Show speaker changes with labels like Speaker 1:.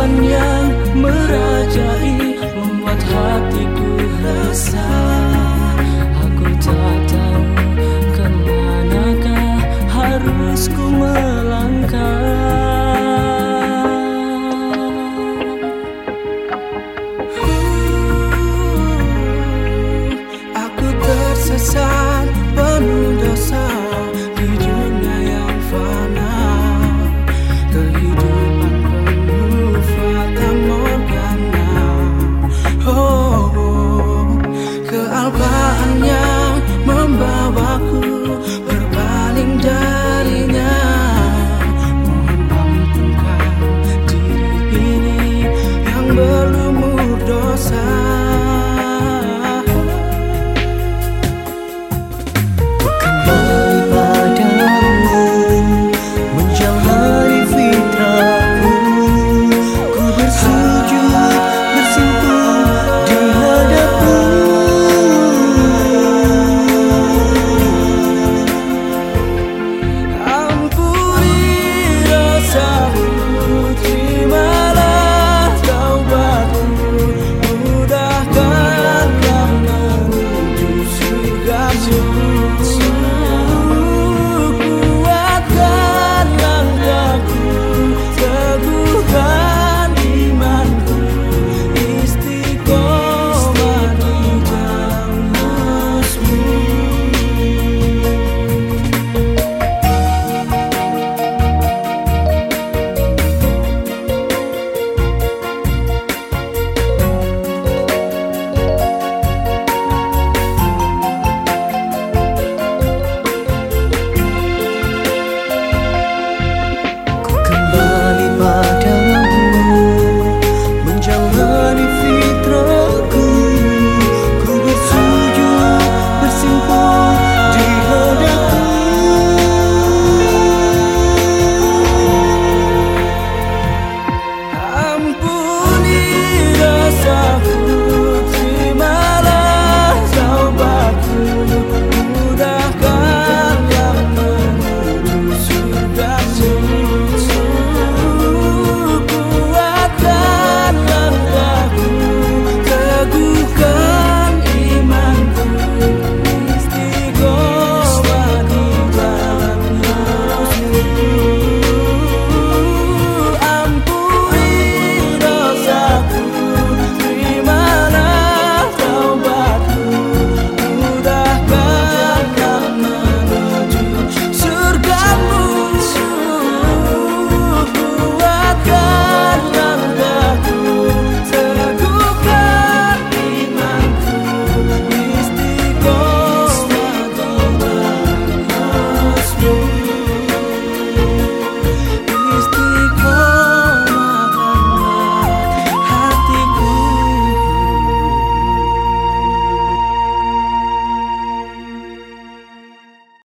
Speaker 1: Yang merajai Membuat hatiku resah. pasar.